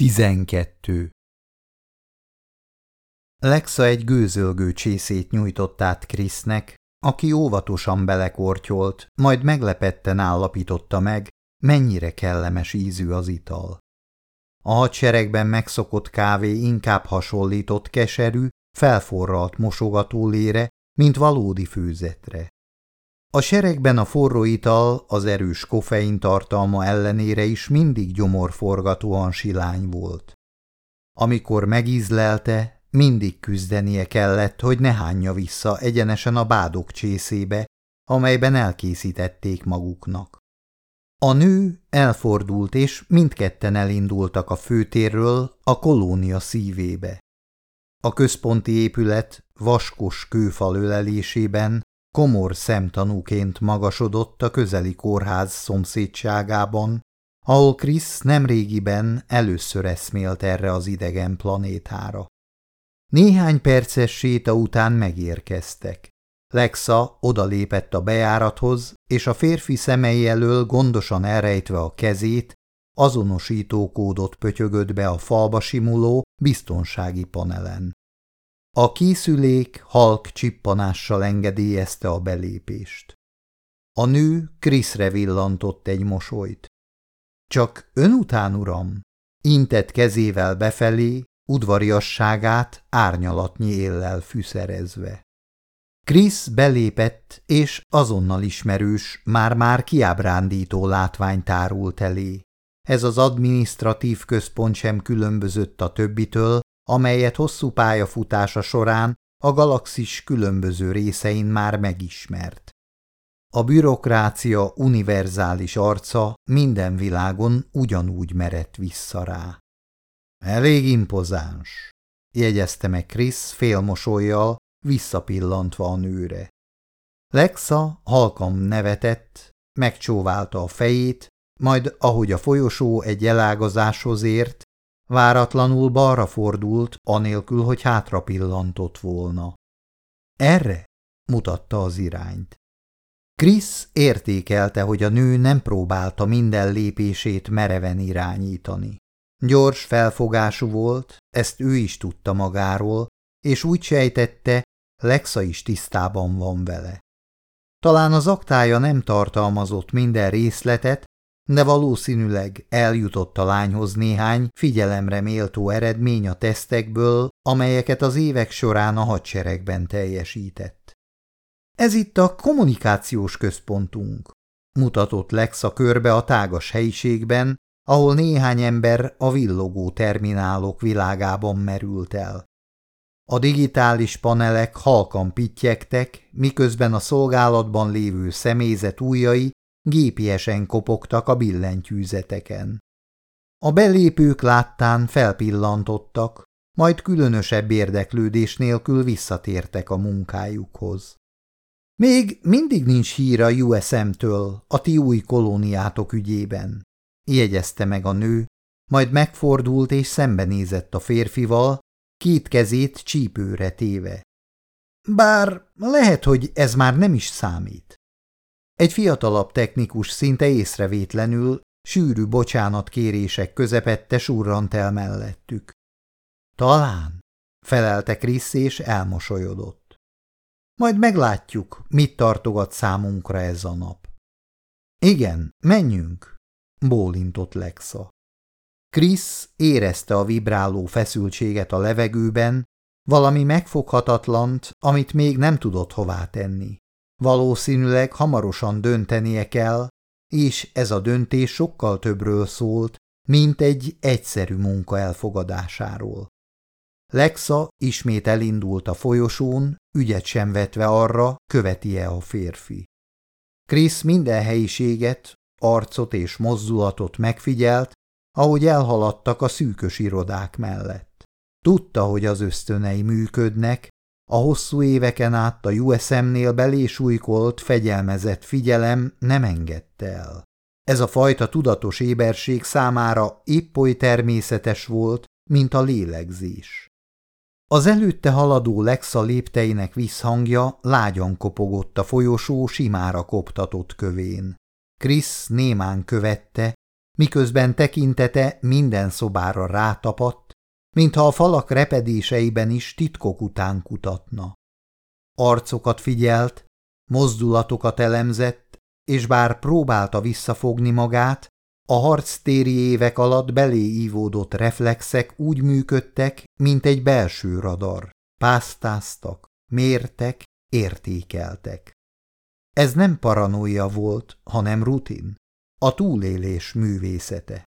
12. Lexa egy gőzölgő csészét nyújtott át Krisznek, aki óvatosan belekortyolt, majd meglepetten állapította meg, mennyire kellemes ízű az ital. A hadseregben megszokott kávé inkább hasonlított keserű, felforralt mosogatólére, mint valódi főzetre. A seregben a forró ital az erős koffein tartalma ellenére is mindig gyomorforgatóan silány volt. Amikor megízlelte, mindig küzdenie kellett, hogy ne hányja vissza egyenesen a bádok csészébe, amelyben elkészítették maguknak. A nő elfordult, és mindketten elindultak a főtérről a kolónia szívébe. A központi épület vaskos kőfal ölelésében komor szemtanúként magasodott a közeli kórház szomszédságában, ahol Krisz nemrégiben először eszmélt erre az idegen planétára. Néhány perces séta után megérkeztek. Lexa odalépett a bejárathoz, és a férfi szemei elől gondosan elrejtve a kezét, azonosítókódot pötyögött be a falba simuló biztonsági panelen. A készülék halk csippanással engedélyezte a belépést. A nő Kriszre villantott egy mosolyt. Csak ön után, uram, intett kezével befelé, udvariasságát árnyalatnyi éllel fűszerezve. Krisz belépett, és azonnal ismerős, már-már kiábrándító látvány tárult elé. Ez az adminisztratív központ sem különbözött a többitől, amelyet hosszú pályafutása során a galaxis különböző részein már megismert. A bürokrácia univerzális arca minden világon ugyanúgy merett vissza rá. Elég impozáns, jegyezte meg Krisz félmosolyjal, visszapillantva a nőre. Lexa halkam nevetett, megcsóválta a fejét, majd ahogy a folyosó egy elágazáshoz ért, Váratlanul balra fordult, anélkül, hogy hátra pillantott volna. Erre mutatta az irányt. Krisz értékelte, hogy a nő nem próbálta minden lépését mereven irányítani. Gyors felfogású volt, ezt ő is tudta magáról, és úgy sejtette, Lexa is tisztában van vele. Talán az aktája nem tartalmazott minden részletet, de valószínűleg eljutott a lányhoz néhány figyelemre méltó eredmény a tesztekből, amelyeket az évek során a hadseregben teljesített. Ez itt a kommunikációs központunk, mutatott Lexa körbe a tágas helyiségben, ahol néhány ember a villogó terminálok világában merült el. A digitális panelek halkan pittyegtek, miközben a szolgálatban lévő személyzet ujjai gépiesen kopogtak a billentyűzeteken. A belépők láttán felpillantottak, majd különösebb érdeklődés nélkül visszatértek a munkájukhoz. Még mindig nincs hír a USM-től a ti új kolóniátok ügyében, jegyezte meg a nő, majd megfordult és szembenézett a férfival, két kezét csípőre téve. Bár lehet, hogy ez már nem is számít. Egy fiatalabb technikus szinte észrevétlenül, sűrű bocsánatkérések közepette surrant el mellettük. Talán, felelte Krisz és elmosolyodott. Majd meglátjuk, mit tartogat számunkra ez a nap. Igen, menjünk, bólintott Lexa. Krisz érezte a vibráló feszültséget a levegőben, valami megfoghatatlant, amit még nem tudott hová tenni. Valószínűleg hamarosan döntenie kell, és ez a döntés sokkal többről szólt, mint egy egyszerű munka elfogadásáról. Lexa ismét elindult a folyosón, ügyet sem vetve arra, követi-e a férfi. Krisz minden helyiséget, arcot és mozdulatot megfigyelt, ahogy elhaladtak a szűkös irodák mellett. Tudta, hogy az ösztönei működnek, a hosszú éveken át a USM-nél belésújkolt, fegyelmezett figyelem nem engedte el. Ez a fajta tudatos éberség számára épp oly természetes volt, mint a lélegzés. Az előtte haladó Lexa lépteinek visszhangja lágyan kopogott a folyosó simára koptatott kövén. Krisz némán követte, miközben tekintete minden szobára rátapadt, mintha a falak repedéseiben is titkok után kutatna. Arcokat figyelt, mozdulatokat elemzett, és bár próbálta visszafogni magát, a harctéri évek alatt belé ívódott reflexek úgy működtek, mint egy belső radar. Pásztáztak, mértek, értékeltek. Ez nem paranoia volt, hanem rutin, a túlélés művészete.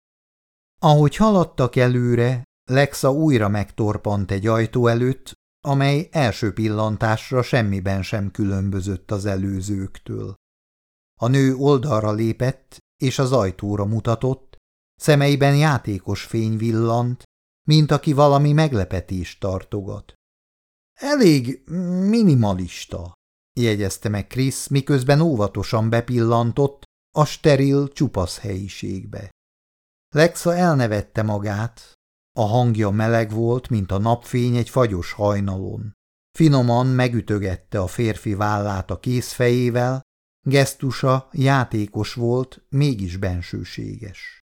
Ahogy haladtak előre, Lexa újra megtorpant egy ajtó előtt, amely első pillantásra semmiben sem különbözött az előzőktől. A nő oldalra lépett, és az ajtóra mutatott, szemeiben játékos fény villant, mint aki valami meglepetést tartogat. Elég minimalista, jegyezte meg Krisz, miközben óvatosan bepillantott a steril, csupasz helyiségbe. Lexa elnevette magát, a hangja meleg volt, mint a napfény egy fagyos hajnalon. Finoman megütögette a férfi vállát a kézfejével, gesztusa játékos volt, mégis bensőséges.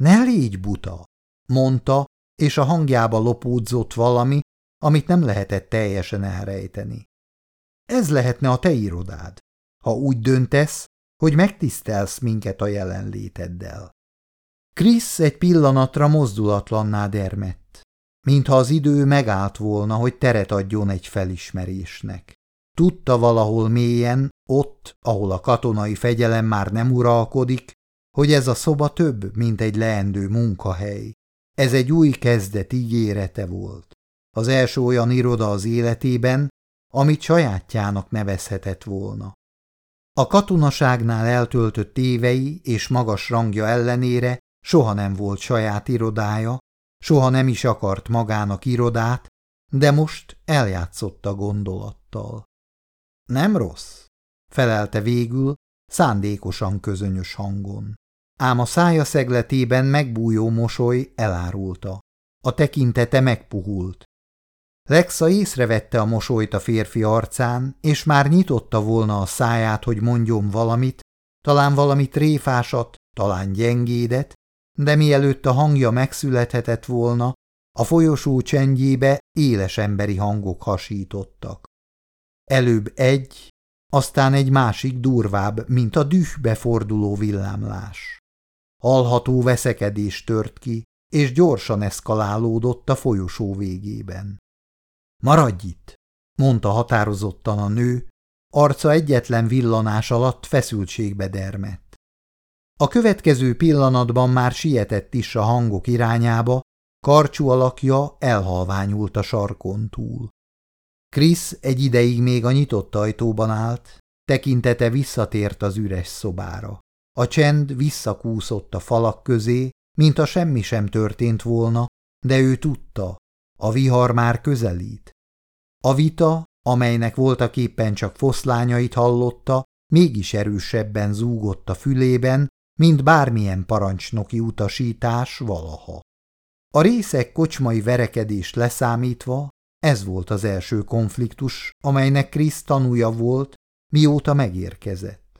Ne légy buta, mondta, és a hangjába lopódzott valami, amit nem lehetett teljesen elrejteni. Ez lehetne a te irodád, ha úgy döntesz, hogy megtisztelsz minket a jelenléteddel. Krisz egy pillanatra mozdulatlanná dermett, mintha az idő megállt volna, hogy teret adjon egy felismerésnek. Tudta valahol mélyen, ott, ahol a katonai fegyelem már nem uralkodik, hogy ez a szoba több, mint egy leendő munkahely. Ez egy új kezdet ígérete volt. Az első olyan iroda az életében, amit sajátjának nevezhetett volna. A katonaságnál eltöltött évei és magas rangja ellenére soha nem volt saját irodája, soha nem is akart magának irodát, de most eljátszotta gondolattal. Nem rossz, felelte végül, szándékosan közönyös hangon. Ám a szája szegletében megbújó mosoly elárulta. A tekintete megpuhult. Lexa észrevette a mosolyt a férfi arcán, és már nyitotta volna a száját, hogy mondjon valamit, talán valami tréfásat, talán gyengédet, de mielőtt a hangja megszülethetett volna, a folyosó csendjébe éles emberi hangok hasítottak. Előbb egy, aztán egy másik durvább, mint a dühbe forduló villámlás. Alható veszekedés tört ki, és gyorsan eszkalálódott a folyosó végében. Maradj itt, mondta határozottan a nő, arca egyetlen villanás alatt feszültségbe dermett. A következő pillanatban már sietett is a hangok irányába, karcsú alakja elhalványult a sarkon túl. Krisz egy ideig még a nyitott ajtóban állt, tekintete visszatért az üres szobára. A csend visszakúszott a falak közé, mint a semmi sem történt volna, de ő tudta, a vihar már közelít. A vita, amelynek voltak éppen csak foszlányait hallotta, mégis erősebben zúgott a fülében, mint bármilyen parancsnoki utasítás valaha. A részek kocsmai verekedés leszámítva ez volt az első konfliktus, amelynek Krisz tanúja volt, mióta megérkezett.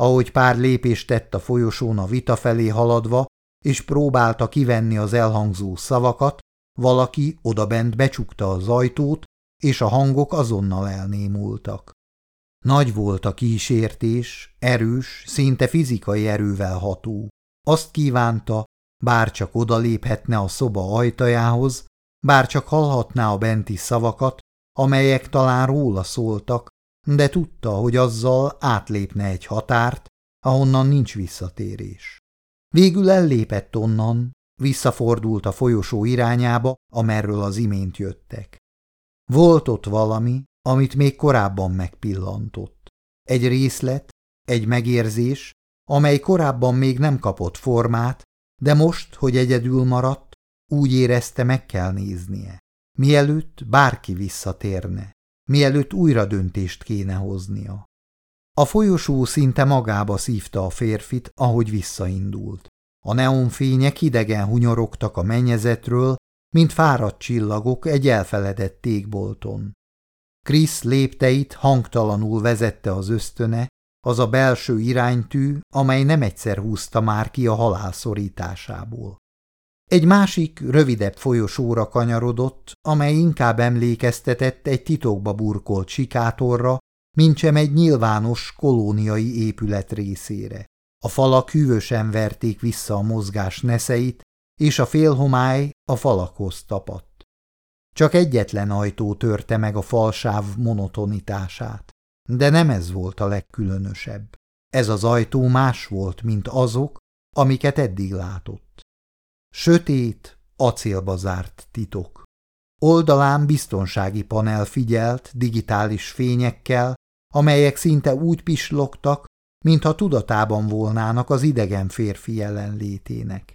Ahogy pár lépést tett a folyosón a vita felé haladva, és próbálta kivenni az elhangzó szavakat, valaki odabent becsukta az ajtót, és a hangok azonnal elnémultak. Nagy volt a kísértés, erős, szinte fizikai erővel ható. Azt kívánta, bár csak odaléphetne a szoba ajtajához, bár csak hallhatná a benti szavakat, amelyek talán róla szóltak, de tudta, hogy azzal átlépne egy határt, ahonnan nincs visszatérés. Végül ellépett onnan, visszafordult a folyosó irányába, amerről az imént jöttek. Volt ott valami, amit még korábban megpillantott. Egy részlet, egy megérzés, amely korábban még nem kapott formát, de most, hogy egyedül maradt, úgy érezte, meg kell néznie. Mielőtt bárki visszatérne, mielőtt újra döntést kéne hoznia. A folyosó szinte magába szívta a férfit, ahogy visszaindult. A neonfények hidegen hunyorogtak a mennyezetről, mint fáradt csillagok egy elfeledett tégbolton. Krisz lépteit hangtalanul vezette az ösztöne, az a belső iránytű, amely nem egyszer húzta már ki a halál szorításából. Egy másik, rövidebb folyosóra kanyarodott, amely inkább emlékeztetett egy titokba burkolt sikátorra, mintsem egy nyilvános kolóniai épület részére. A falak hűvösen verték vissza a mozgás neszeit, és a félhomály a falakhoz tapadt. Csak egyetlen ajtó törte meg a falsáv monotonitását, de nem ez volt a legkülönösebb. Ez az ajtó más volt, mint azok, amiket eddig látott. Sötét, acélba zárt titok. Oldalán biztonsági panel figyelt digitális fényekkel, amelyek szinte úgy pislogtak, mintha tudatában volnának az idegen férfi jelenlétének.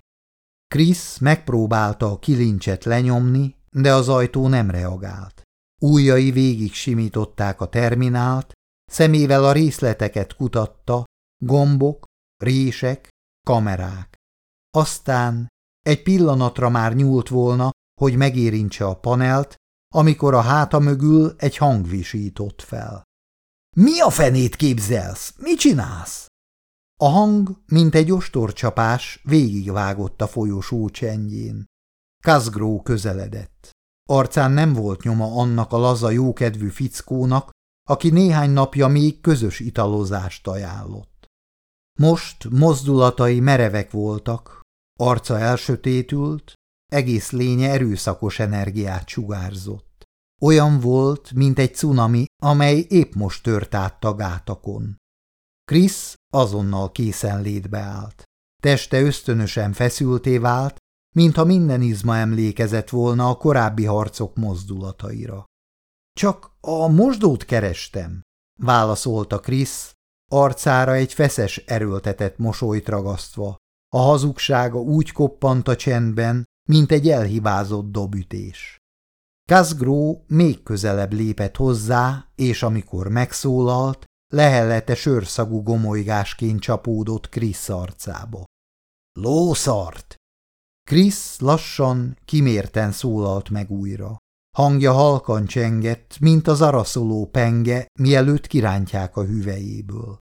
Krisz megpróbálta a kilincset lenyomni, de az ajtó nem reagált. Újjai végig simították a terminált, szemével a részleteket kutatta, gombok, rések, kamerák. Aztán egy pillanatra már nyúlt volna, hogy megérintse a panelt, amikor a háta mögül egy hang visított fel. – Mi a fenét képzelsz? Mit csinálsz? A hang, mint egy ostorcsapás, végigvágott a folyosó csendjén. Kazgró közeledett. Arcán nem volt nyoma annak a laza jókedvű fickónak, aki néhány napja még közös italozást ajánlott. Most mozdulatai merevek voltak, arca elsötétült, egész lénye erőszakos energiát sugárzott. Olyan volt, mint egy cunami, amely épp most tört át a gátakon. Krisz azonnal készenlétbe állt. Teste ösztönösen feszülté vált, mintha minden izma emlékezett volna a korábbi harcok mozdulataira. Csak a mosdót kerestem, válaszolta Krisz, arcára egy feszes erőltetett mosolyt ragasztva. A hazugsága úgy koppant a csendben, mint egy elhibázott dobütés. Kazgró még közelebb lépett hozzá, és amikor megszólalt, lehellete sörszagú gomolygásként csapódott Krisz arcába. Lószart! Krisz lassan, kimérten szólalt meg újra. Hangja halkan csengett, mint az araszoló penge, mielőtt kirántják a hüvejéből.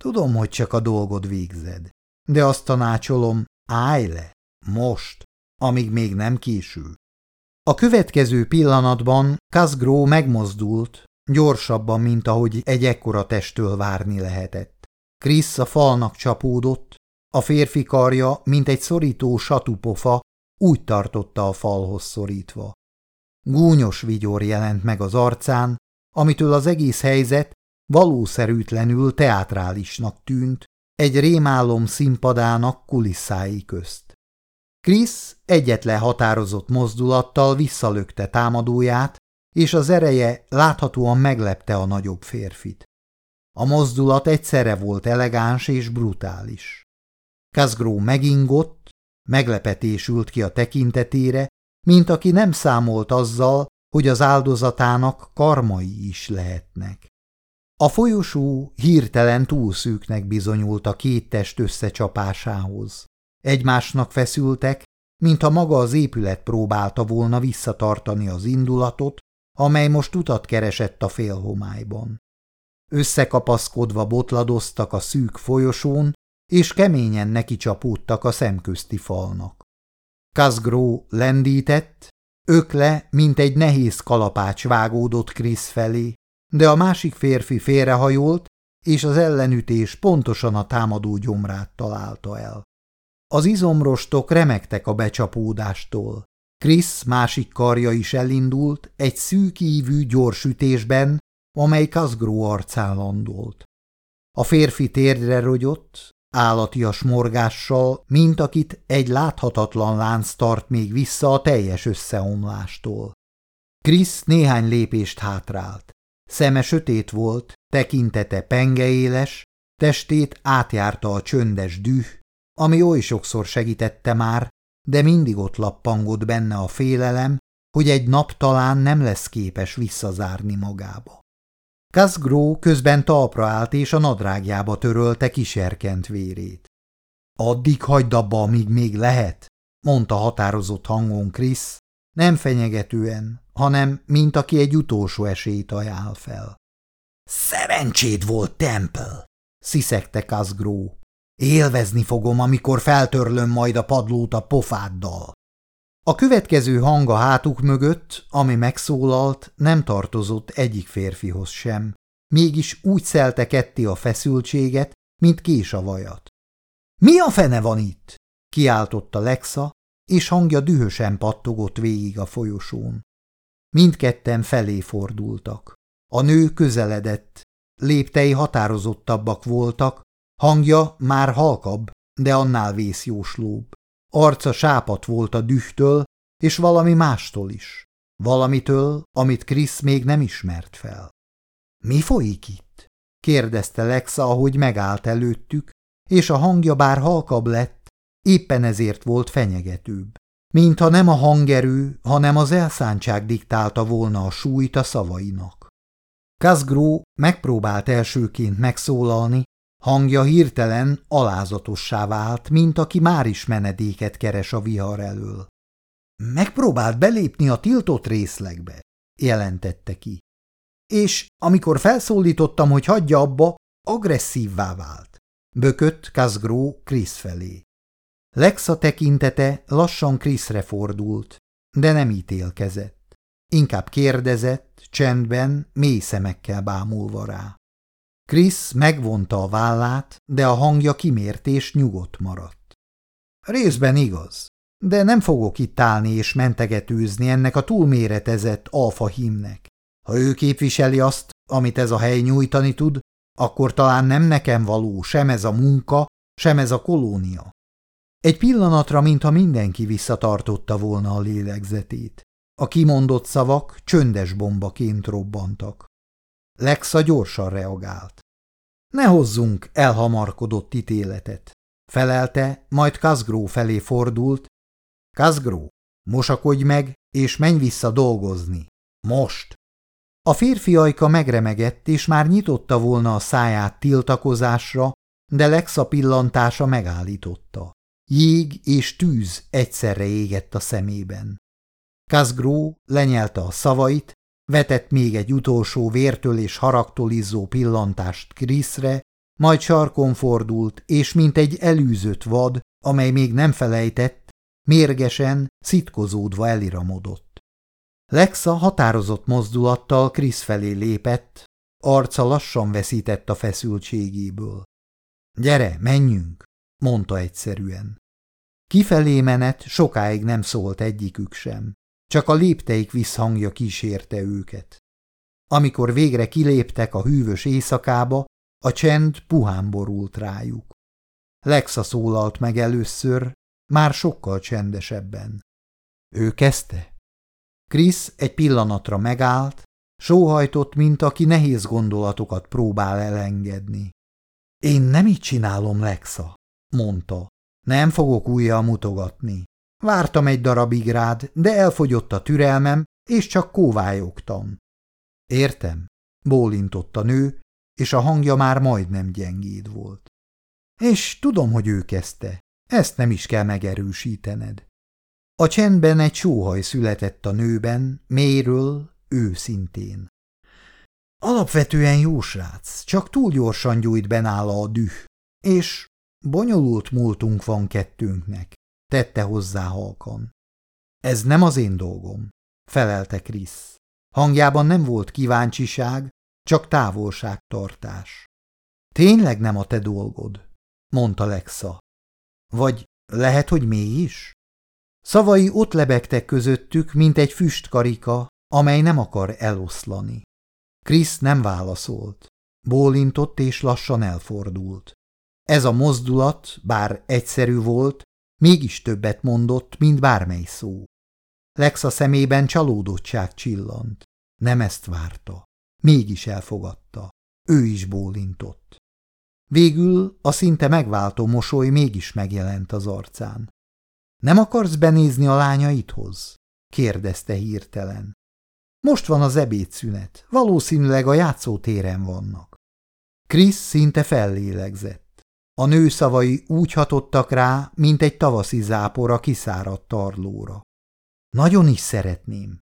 Tudom, hogy csak a dolgod végzed, de azt tanácsolom, állj le, most, amíg még nem késő. A következő pillanatban Kazgró megmozdult, gyorsabban, mint ahogy egy ekkora testtől várni lehetett. Krisz a falnak csapódott, a férfi karja, mint egy szorító satupofa, úgy tartotta a falhoz szorítva. Gúnyos vigyor jelent meg az arcán, amitől az egész helyzet valószerűtlenül teátrálisnak tűnt, egy rémálom színpadának kulisszái közt. Krisz egyetlen határozott mozdulattal visszalökte támadóját, és az ereje láthatóan meglepte a nagyobb férfit. A mozdulat egyszerre volt elegáns és brutális. Kazgró megingott, meglepetésült ki a tekintetére, mint aki nem számolt azzal, hogy az áldozatának karmai is lehetnek. A folyosó hirtelen túlszűknek bizonyult a két test összecsapásához. Egymásnak feszültek, mintha maga az épület próbálta volna visszatartani az indulatot, amely most utat keresett a félhomályban. Összekapaszkodva botladoztak a szűk folyosón, és keményen neki csapódtak a szemközti falnak. Kazgró lendített, ökle, mint egy nehéz kalapács vágódott Krisz felé, de a másik férfi félrehajolt, és az ellenütés pontosan a támadó gyomrát találta el. Az izomrostok remektek a becsapódástól. Krisz másik karja is elindult egy szűkívű gyors ütésben, amely Kazgró arcán landolt. A férfi térdre rogyott, állatias morgással, mint akit egy láthatatlan lánc tart még vissza a teljes összeomlástól. Krisz néhány lépést hátrált. Szeme sötét volt, tekintete pengeéles, testét átjárta a csöndes düh, ami oly sokszor segítette már, de mindig ott lappangott benne a félelem, hogy egy nap talán nem lesz képes visszazárni magába. Kazgró közben talpra állt és a nadrágjába törölte kiserkent vérét. Addig hagyd abba, amíg még lehet, mondta határozott hangon Krisz, nem fenyegetően, hanem mint aki egy utolsó esélyt ajánl fel. Szerencséd volt, Temple! sziszegte Kazgró. Élvezni fogom, amikor feltörlöm majd a padlót a pofáddal. A következő hang a hátuk mögött, ami megszólalt, nem tartozott egyik férfihoz sem. Mégis úgy szelte ketté a feszültséget, mint kés a vajat. – Mi a fene van itt? – kiáltotta Lexa, és hangja dühösen pattogott végig a folyosón. Mindketten felé fordultak. A nő közeledett, léptei határozottabbak voltak, hangja már halkabb, de annál vészjóslóbb. Arca sápat volt a dühtől, és valami mástól is. Valamitől, amit Krisz még nem ismert fel. – Mi folyik itt? – kérdezte Lexa, ahogy megállt előttük, és a hangja bár halkabb lett, éppen ezért volt fenyegetőbb. Mintha nem a hangerő, hanem az elszántság diktálta volna a súlyt a szavainak. Kazgró megpróbált elsőként megszólalni, hangja hirtelen alázatossá vált, mint aki már is menedéket keres a vihar elől. Megpróbált belépni a tiltott részlegbe, jelentette ki. És amikor felszólítottam, hogy hagyja abba, agresszívvá vált. Bökött Kazgró Krisz felé. Lexa tekintete lassan Kriszre fordult, de nem ítélkezett. Inkább kérdezett, csendben, mély szemekkel bámulva rá. Krisz megvonta a vállát, de a hangja kimért és nyugodt maradt. Részben igaz, de nem fogok itt állni és mentegetőzni ennek a túlméretezett alfa himnek. Ha ő képviseli azt, amit ez a hely nyújtani tud, akkor talán nem nekem való sem ez a munka, sem ez a kolónia. Egy pillanatra, mintha mindenki visszatartotta volna a lélegzetét. A kimondott szavak csöndes bombaként robbantak. Lexa gyorsan reagált. Ne hozzunk elhamarkodott ítéletet. Felelte, majd Kazgró felé fordult. Kazgró, mosakodj meg, és menj vissza dolgozni. Most! A férfi ajka megremegett, és már nyitotta volna a száját tiltakozásra, de Lexa pillantása megállította. Jég és tűz egyszerre égett a szemében. Kazgró lenyelte a szavait, vetett még egy utolsó vértől és haragtól izzó pillantást Kriszre, majd sarkon fordult, és mint egy elűzött vad, amely még nem felejtett, mérgesen, szitkozódva eliramodott. Lexa határozott mozdulattal Krisz felé lépett, arca lassan veszített a feszültségéből. – Gyere, menjünk! mondta egyszerűen. Kifelé menet sokáig nem szólt egyikük sem, csak a lépteik visszhangja kísérte őket. Amikor végre kiléptek a hűvös éjszakába, a csend puhán borult rájuk. Lexa szólalt meg először, már sokkal csendesebben. Ő kezdte. Krisz egy pillanatra megállt, sóhajtott, mint aki nehéz gondolatokat próbál elengedni. Én nem így csinálom, Lexa, mondta. Nem fogok újjal mutogatni. Vártam egy darabig rád, de elfogyott a türelmem, és csak kóvályogtam. Értem, bólintott a nő, és a hangja már majdnem gyengéd volt. És tudom, hogy ő kezdte. Ezt nem is kell megerősítened. A csendben egy sóhaj született a nőben, mélyről, őszintén. Alapvetően jó srác, csak túl gyorsan gyújt be nála a düh, és Bonyolult múltunk van kettőnknek, tette hozzá halkan. Ez nem az én dolgom, felelte Krisz. Hangjában nem volt kíváncsiság, csak távolságtartás. Tényleg nem a te dolgod, mondta Lexa. Vagy lehet, hogy is? Szavai ott lebegtek közöttük, mint egy füstkarika, amely nem akar eloszlani. Krisz nem válaszolt. Bólintott és lassan elfordult. Ez a mozdulat, bár egyszerű volt, mégis többet mondott, mint bármely szó. Lexa szemében csalódottság csillant. Nem ezt várta. Mégis elfogadta. Ő is bólintott. Végül a szinte megváltó mosoly mégis megjelent az arcán. Nem akarsz benézni a lányaidhoz? kérdezte hirtelen. Most van az ebédszünet, valószínűleg a játszótéren vannak. Krisz szinte fellélegzett. A nő szavai úgy hatottak rá, mint egy tavaszi zápor a kiszáradt tarlóra. Nagyon is szeretném.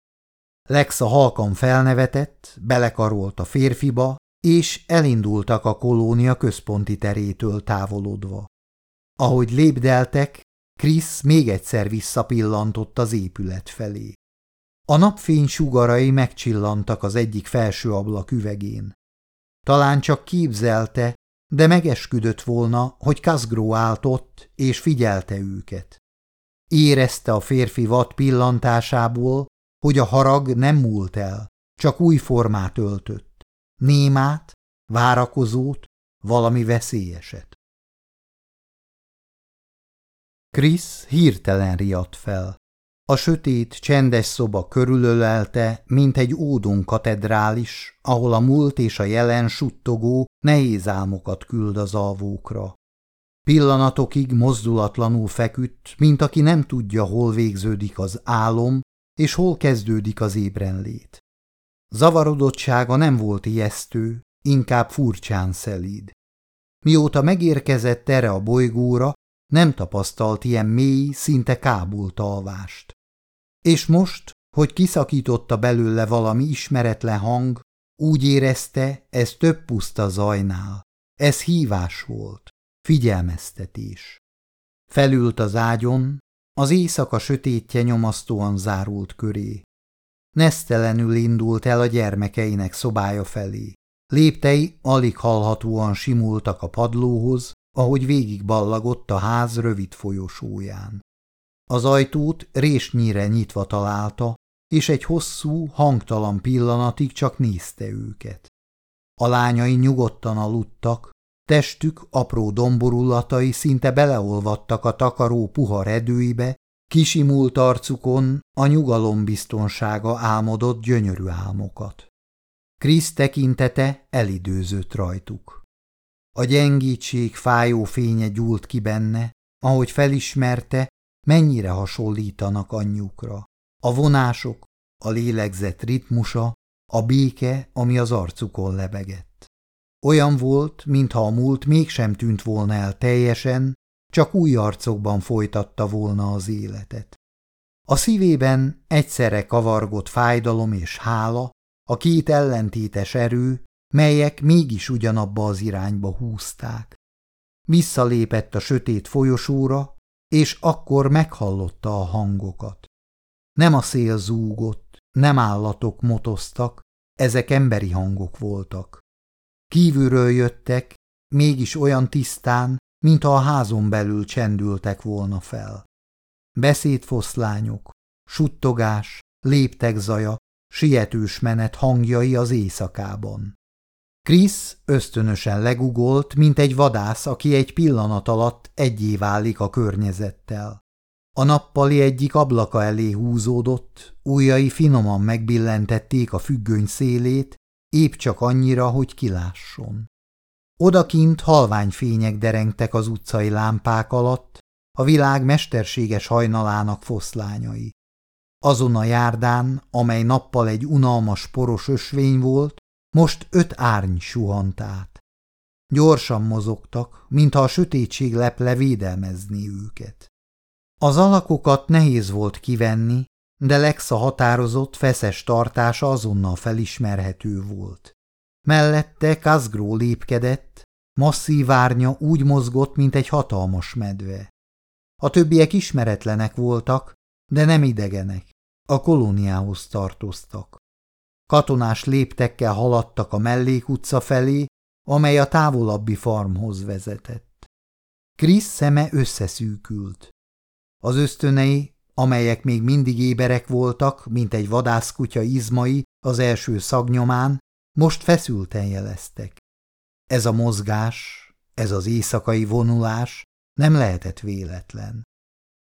Lexa halkan felnevetett, belekarolt a férfiba, és elindultak a kolónia központi terétől távolodva. Ahogy lépdeltek, Krisz még egyszer visszapillantott az épület felé. A napfény sugarai megcsillantak az egyik felső ablak üvegén. Talán csak képzelte, de megesküdött volna, hogy Kazgró állt ott, és figyelte őket. Érezte a férfi vad pillantásából, hogy a harag nem múlt el, csak új formát öltött. Némát, várakozót, valami veszélyeset. Krisz hirtelen riadt fel. A sötét, csendes szoba körülölelte, mint egy ódon katedrális, ahol a múlt és a jelen suttogó, nehéz álmokat küld az alvókra. Pillanatokig mozdulatlanul feküdt, mint aki nem tudja, hol végződik az álom, és hol kezdődik az ébrenlét. Zavarodottsága nem volt ijesztő, inkább furcsán szelíd. Mióta megérkezett erre a bolygóra, nem tapasztalt ilyen mély, szinte kábult alvást. És most, hogy kiszakította belőle valami ismeretlen hang, úgy érezte, ez több puszta zajnál. Ez hívás volt, figyelmeztetés. Felült az ágyon, az éjszaka sötétje nyomasztóan zárult köré. Nesztelenül indult el a gyermekeinek szobája felé. Léptei alig hallhatóan simultak a padlóhoz, ahogy végigballagott a ház rövid folyosóján. Az ajtót résnyire nyitva találta, és egy hosszú, hangtalan pillanatig csak nézte őket. A lányai nyugodtan aludtak, testük apró domborulatai szinte beleolvadtak a takaró puha redőibe, kisimult arcukon a nyugalom biztonsága álmodott gyönyörű álmokat. Krisz tekintete elidőzött rajtuk. A gyengítség fájó fénye gyúlt ki benne, ahogy felismerte, mennyire hasonlítanak anyjukra. A vonások, a lélegzet ritmusa, a béke, ami az arcukon lebegett. Olyan volt, mintha a múlt mégsem tűnt volna el teljesen, csak új arcokban folytatta volna az életet. A szívében egyszerre kavargott fájdalom és hála, a két ellentétes erő, melyek mégis ugyanabba az irányba húzták. Visszalépett a sötét folyosóra, és akkor meghallotta a hangokat. Nem a szél zúgott, nem állatok motoztak, ezek emberi hangok voltak. Kívülről jöttek, mégis olyan tisztán, mintha a házon belül csendültek volna fel. Beszédfoszlányok, suttogás, léptek zaja, sietős menet hangjai az éjszakában. Krisz ösztönösen legugolt, mint egy vadász, aki egy pillanat alatt egyé válik a környezettel. A nappali egyik ablaka elé húzódott, ujjai finoman megbillentették a függöny szélét, épp csak annyira, hogy kilásson. Odakint halvány fények derengtek az utcai lámpák alatt, a világ mesterséges hajnalának foszlányai. Azon a járdán, amely nappal egy unalmas poros ösvény volt, most öt árny suhant át. Gyorsan mozogtak, mintha a sötétség leple védelmezni őket. Az alakokat nehéz volt kivenni, de Lexa határozott, feszes tartása azonnal felismerhető volt. Mellette Kazgró lépkedett, masszív árnya úgy mozgott, mint egy hatalmas medve. A többiek ismeretlenek voltak, de nem idegenek, a kolóniához tartoztak. Katonás léptekkel haladtak a mellékutca felé, amely a távolabbi farmhoz vezetett. Krisz szeme összeszűkült. Az ösztönei, amelyek még mindig éberek voltak, mint egy vadászkutya izmai az első szagnyomán, most feszülten jeleztek. Ez a mozgás, ez az éjszakai vonulás nem lehetett véletlen.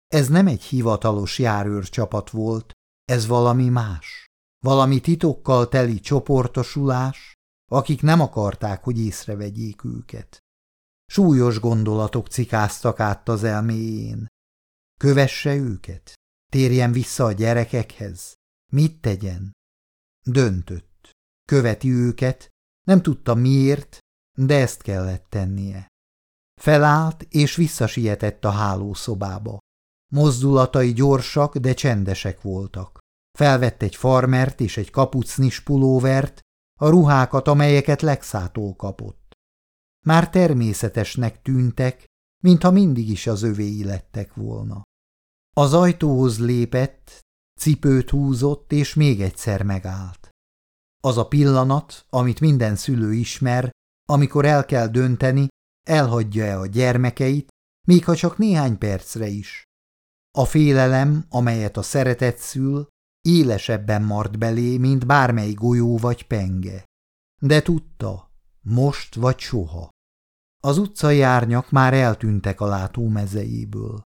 Ez nem egy hivatalos járőrcsapat volt, ez valami más. Valami titokkal teli csoportosulás, akik nem akarták, hogy észrevegyék őket. Súlyos gondolatok cikáztak át az elméjén. Kövesse őket? Térjen vissza a gyerekekhez? Mit tegyen? Döntött. Követi őket, nem tudta miért, de ezt kellett tennie. Felállt és visszasietett a hálószobába. Mozdulatai gyorsak, de csendesek voltak. Felvett egy farmert és egy kapucnis pulóvert, a ruhákat, amelyeket Lexától kapott. Már természetesnek tűntek, mintha mindig is az övéi lettek volna. Az ajtóhoz lépett, cipőt húzott, és még egyszer megállt. Az a pillanat, amit minden szülő ismer, amikor el kell dönteni, elhagyja-e a gyermekeit, még ha csak néhány percre is. A félelem, amelyet a szeretet szül, élesebben mart belé, mint bármely golyó vagy penge. De tudta, most vagy soha. Az utcai árnyak már eltűntek a látómezejéből.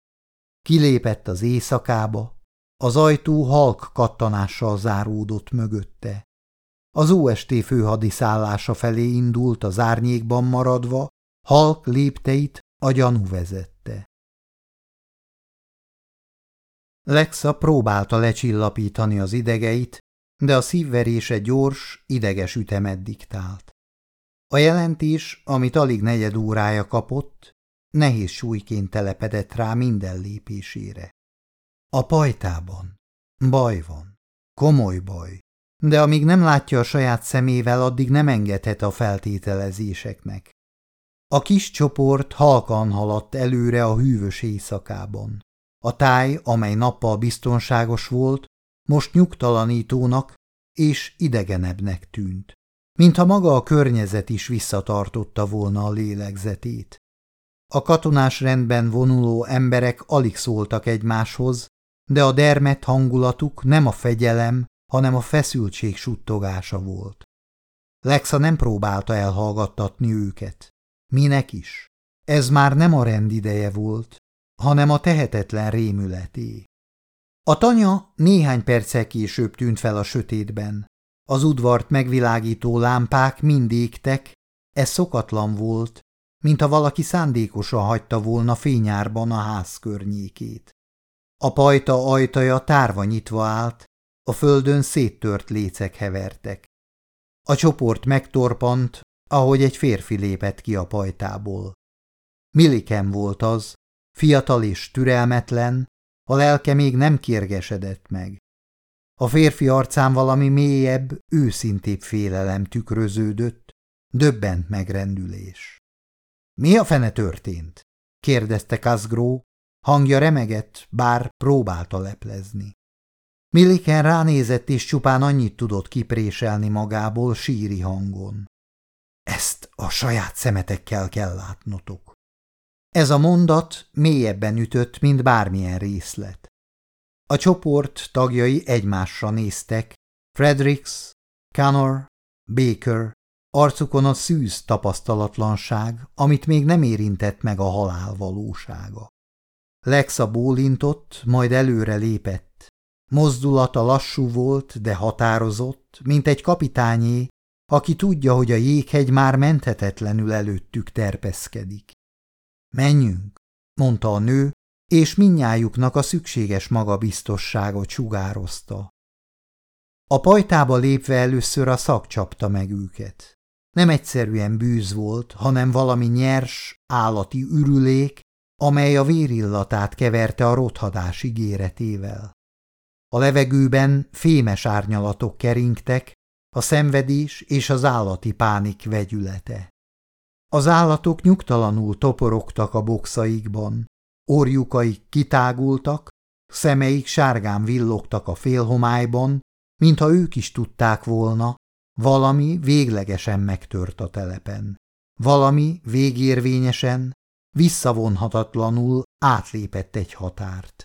Kilépett az éjszakába, az ajtó halk kattanással záródott mögötte. Az OST főhadiszállása felé indult az árnyékban maradva, halk lépteit a gyanú vezette. Lexa próbálta lecsillapítani az idegeit, de a szívverése gyors, ideges ütemet diktált. A jelentés, amit alig negyed órája kapott, nehéz súlyként telepedett rá minden lépésére. A pajtában. Baj van. Komoly baj. De amíg nem látja a saját szemével, addig nem engedhet a feltételezéseknek. A kis csoport halkan haladt előre a hűvös éjszakában. A táj, amely nappal biztonságos volt, most nyugtalanítónak és idegenebbnek tűnt, mintha maga a környezet is visszatartotta volna a lélegzetét. A katonás rendben vonuló emberek alig szóltak egymáshoz, de a dermet hangulatuk nem a fegyelem, hanem a feszültség suttogása volt. Lexa nem próbálta elhallgattatni őket. Minek is? Ez már nem a rendideje volt, hanem a tehetetlen rémületé. A tanya néhány perccel később tűnt fel a sötétben. Az udvart megvilágító lámpák mind égtek, ez szokatlan volt, mintha valaki szándékosan hagyta volna fényárban a ház környékét. A pajta ajtaja tárva nyitva állt, a földön széttört lécek hevertek. A csoport megtorpant, ahogy egy férfi lépett ki a pajtából. Milliken volt az, fiatal és türelmetlen, a lelke még nem kérgesedett meg. A férfi arcán valami mélyebb, őszintébb félelem tükröződött, döbbent megrendülés. – Mi a fene történt? – kérdezte Kazgró, hangja remegett, bár próbálta leplezni. Milliken ránézett, és csupán annyit tudott kipréselni magából síri hangon. Ezt a saját szemetekkel kell látnotok. Ez a mondat mélyebben ütött, mint bármilyen részlet. A csoport tagjai egymásra néztek, Fredericks, Connor, Baker, arcukon a szűz tapasztalatlanság, amit még nem érintett meg a halál valósága. Lexa bólintott, majd előre lépett. Mozdulata lassú volt, de határozott, mint egy kapitányé, aki tudja, hogy a jéghegy már menthetetlenül előttük terpeszkedik. Menjünk, mondta a nő, és minnyájuknak a szükséges magabiztosságot sugározta. A pajtába lépve először a szak csapta meg őket. Nem egyszerűen bűz volt, hanem valami nyers, állati ürülék, amely a vérillatát keverte a rothadás ígéretével. A levegőben fémes árnyalatok keringtek, a szenvedés és az állati pánik vegyülete. Az állatok nyugtalanul toporogtak a boxaikban, orjukaik kitágultak, szemeik sárgán villogtak a félhomályban, mintha ők is tudták volna, valami véglegesen megtört a telepen. Valami végérvényesen, visszavonhatatlanul átlépett egy határt.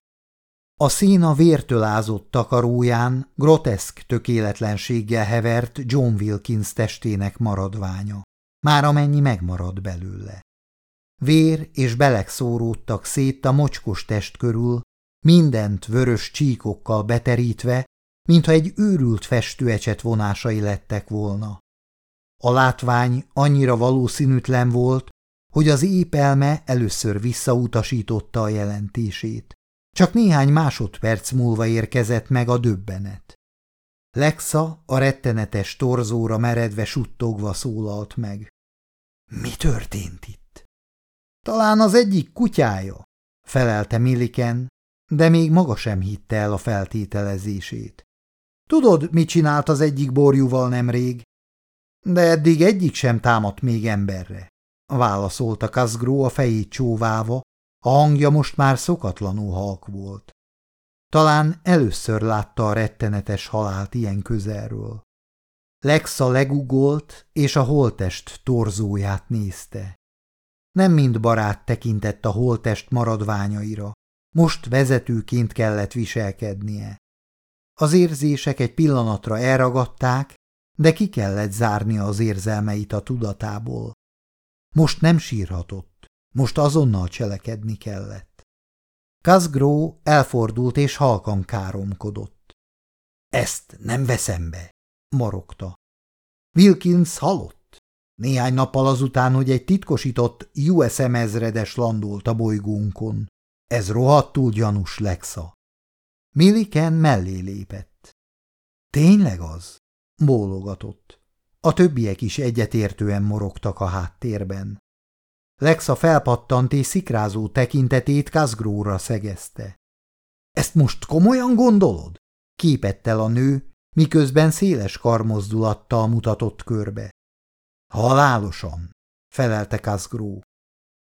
A szín a vértől ázott takaróján groteszk tökéletlenséggel hevert John Wilkins testének maradványa, már amennyi megmarad belőle. Vér és belek szóródtak szét a mocskos test körül, mindent vörös csíkokkal beterítve, mintha egy őrült festőecset vonásai lettek volna. A látvány annyira valószínűtlen volt, hogy az épelme először visszautasította a jelentését. Csak néhány másodperc múlva érkezett meg a döbbenet. Lexa a rettenetes torzóra meredve suttogva szólalt meg. Mi történt itt? Talán az egyik kutyája, felelte Milliken, de még maga sem hitte el a feltételezését. Tudod, mit csinált az egyik borjúval nemrég? De eddig egyik sem támadt még emberre, válaszolta Kazgró a fejét csóválva, a hangja most már szokatlanul halk volt. Talán először látta a rettenetes halált ilyen közelről. Lexa legugolt, és a holtest torzóját nézte. Nem mind barát tekintett a holtest maradványaira, most vezetőként kellett viselkednie. Az érzések egy pillanatra elragadták, de ki kellett zárnia az érzelmeit a tudatából. Most nem sírhatott, most azonnal cselekedni kellett. Kazgró elfordult és halkan káromkodott. Ezt nem veszem be, morogta. Wilkins halott. Néhány nappal azután, hogy egy titkosított USM ezredes landolt a bolygónkon. Ez rohadtul gyanús, Lexa. Milliken mellé lépett. Tényleg az? Bólogatott. A többiek is egyetértően morogtak a háttérben. Lexa felpattant és szikrázó tekintetét Kazgróra szegezte. Ezt most komolyan gondolod? Képett el a nő, miközben széles karmozdulattal mutatott körbe. Halálosan, felelte Kazgró.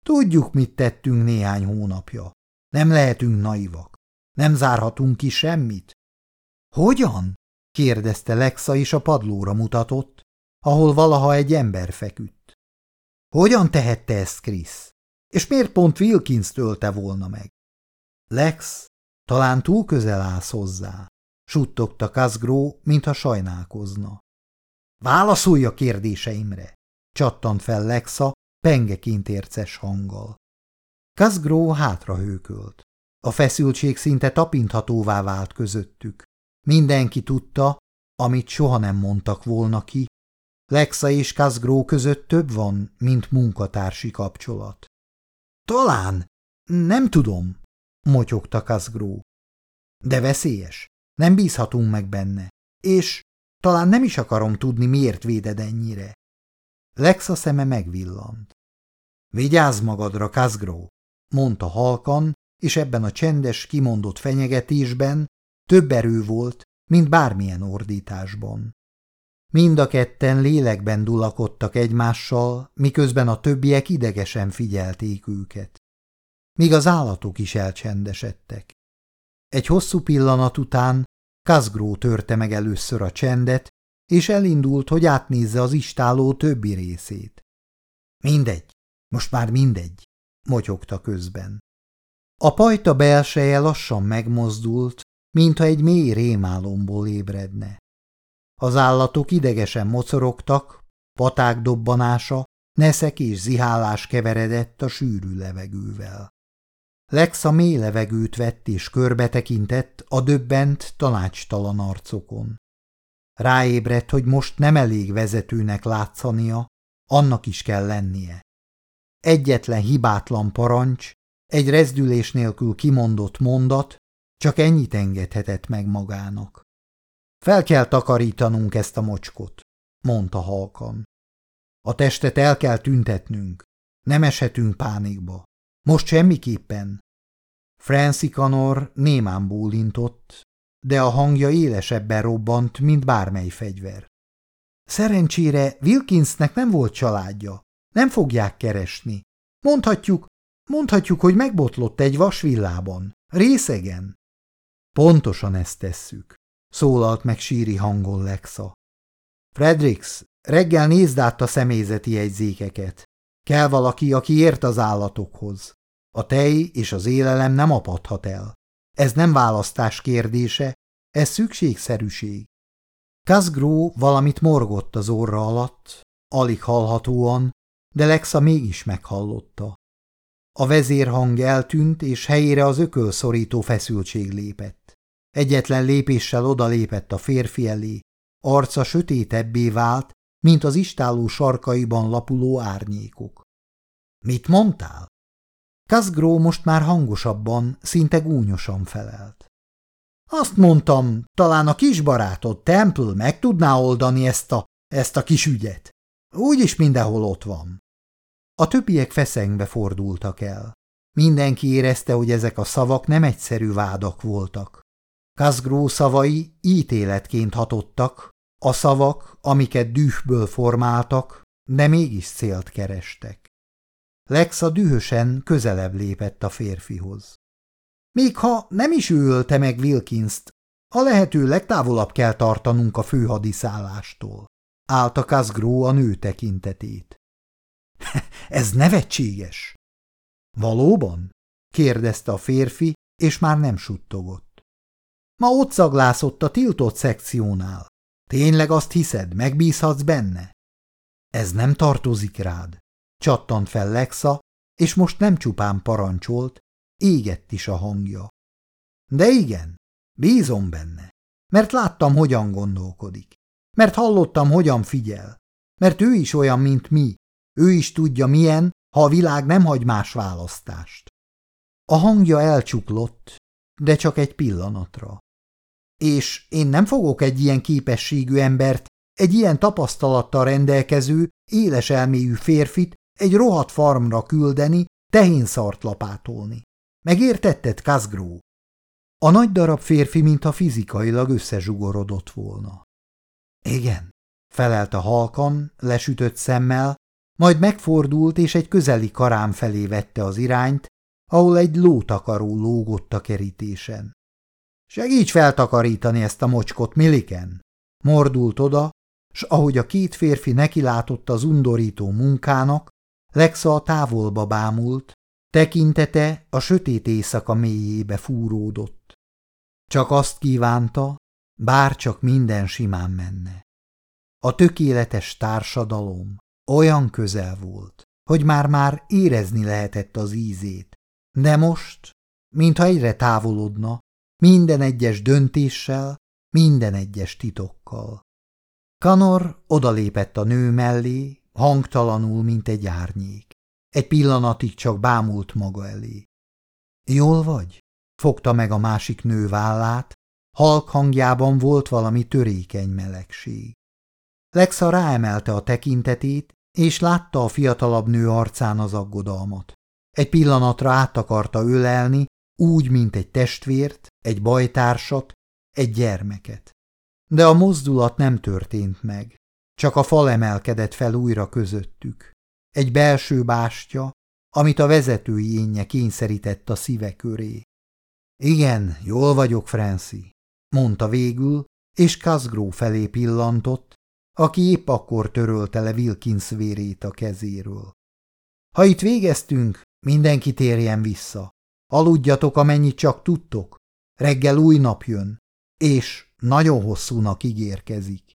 Tudjuk, mit tettünk néhány hónapja. Nem lehetünk naivak. Nem zárhatunk ki semmit. Hogyan? kérdezte Lexa, és a padlóra mutatott, ahol valaha egy ember feküdt. Hogyan tehette ezt Krisz? És miért pont Wilkins tölte volna meg? Lex, talán túl közel állsz hozzá, suttogta Kazgró, mintha sajnálkozna. Válaszolj a kérdéseimre, csattant fel Lexa pengeként érces hanggal. Kazgró hátra hőkölt. A feszültség szinte tapinthatóvá vált közöttük. Mindenki tudta, amit soha nem mondtak volna ki. Lexa és Kazgró között több van, mint munkatársi kapcsolat. Talán, nem tudom, motyogta Kazgró. De veszélyes, nem bízhatunk meg benne, és talán nem is akarom tudni, miért véded ennyire. Lexa szeme megvillant. Vigyázz magadra, Kazgró, mondta halkan, és ebben a csendes, kimondott fenyegetésben több erő volt, mint bármilyen ordításban. Mind a ketten lélekben dulakodtak egymással, miközben a többiek idegesen figyelték őket. Míg az állatok is elcsendesedtek. Egy hosszú pillanat után Kazgró törte meg először a csendet, és elindult, hogy átnézze az istáló többi részét. Mindegy, most már mindegy, motyogta közben. A pajta belseje lassan megmozdult, mintha egy mély rémálomból ébredne. Az állatok idegesen mocorogtak, paták dobbanása, neszek és zihálás keveredett a sűrű levegővel. Lexa mély levegőt vett és körbe tekintett a döbbent, tanácstalan arcokon. Ráébredt, hogy most nem elég vezetőnek látszania, annak is kell lennie. Egyetlen hibátlan parancs, egy rezdülés nélkül kimondott mondat, csak ennyit engedhetett meg magának. Fel kell takarítanunk ezt a mocskot, mondta halkan. A testet el kell tüntetnünk, nem eshetünk pánikba. Most semmiképpen. Franci Kanor némán bólintott, de a hangja élesebben robbant, mint bármely fegyver. Szerencsére Wilkinsnek nem volt családja, nem fogják keresni. Mondhatjuk, mondhatjuk, hogy megbotlott egy vasvillában, részegen. Pontosan ezt tesszük, szólalt meg síri hangon Lexa. Fredericks, reggel nézd át a személyzeti jegyzékeket. Kell valaki, aki ért az állatokhoz. A tej és az élelem nem apadhat el. Ez nem választás kérdése, ez szükségszerűség. Kazgró valamit morgott az orra alatt, alig hallhatóan, de Lexa mégis meghallotta. A vezérhang eltűnt, és helyére az ökölszorító feszültség lépett. Egyetlen lépéssel odalépett a férfi elé, arca sötétebbé vált, mint az istáló sarkaiban lapuló árnyékok. – Mit mondtál? Kazgró most már hangosabban, szinte gúnyosan felelt. Azt mondtam, talán a kisbarátod Temple meg tudná oldani ezt a, ezt a kis ügyet. Úgyis mindenhol ott van. A többiek feszengve fordultak el. Mindenki érezte, hogy ezek a szavak nem egyszerű vádak voltak. Kazgró szavai ítéletként hatottak, A szavak, amiket dühből formáltak, de mégis célt kerestek. Lexa dühösen közelebb lépett a férfihoz. Még ha nem is ő ölte meg Wilkinst, a lehető legtávolabb kell tartanunk a főhadiszállástól. Állt a Kazgró a nő tekintetét. Ez nevetséges! Valóban? kérdezte a férfi, és már nem suttogott. Ma ott szaglászott a tiltott szekciónál. Tényleg azt hiszed, megbízhatsz benne? Ez nem tartozik rád. Csattant fel Lexa, és most nem csupán parancsolt, égett is a hangja. De igen, bízom benne, mert láttam, hogyan gondolkodik, mert hallottam, hogyan figyel, mert ő is olyan, mint mi, ő is tudja, milyen, ha a világ nem hagy más választást. A hangja elcsuklott, de csak egy pillanatra. És én nem fogok egy ilyen képességű embert, egy ilyen tapasztalattal rendelkező, éles elmélyű férfit egy rohadt farmra küldeni, tehénszart lapátolni. Megértetted, Kazgró? A nagy darab férfi, mintha fizikailag összezsugorodott volna. Igen, a halkan, lesütött szemmel, majd megfordult és egy közeli karám felé vette az irányt, ahol egy lótakaró lógott a kerítésen. Segíts feltakarítani ezt a mocskot, Milliken! Mordult oda, s ahogy a két férfi nekilátott az undorító munkának, Lexa a távolba bámult, tekintete a sötét éjszaka mélyébe fúródott. Csak azt kívánta, bár csak minden simán menne. A tökéletes társadalom olyan közel volt, hogy már-már érezni lehetett az ízét, de most, mintha egyre távolodna, minden egyes döntéssel, minden egyes titokkal. Kanor odalépett a nő mellé, hangtalanul, mint egy árnyék. Egy pillanatig csak bámult maga elé. Jól vagy? Fogta meg a másik nő vállát, halk hangjában volt valami törékeny melegség. Lexa ráemelte a tekintetét, és látta a fiatalabb nő arcán az aggodalmat. Egy pillanatra át akarta ölelni, úgy, mint egy testvért, egy bajtársat, egy gyermeket. De a mozdulat nem történt meg, csak a fal emelkedett fel újra közöttük. Egy belső bástya, amit a vezetői énje kényszerített a szíve köré. Igen, jól vagyok, Franci, mondta végül, és Kazgró felé pillantott, aki épp akkor törölte le Wilkins vérét a kezéről. Ha itt végeztünk, mindenki térjen vissza. Aludjatok, amennyit csak tudtok. Reggel új nap jön, és nagyon hosszúnak ígérkezik.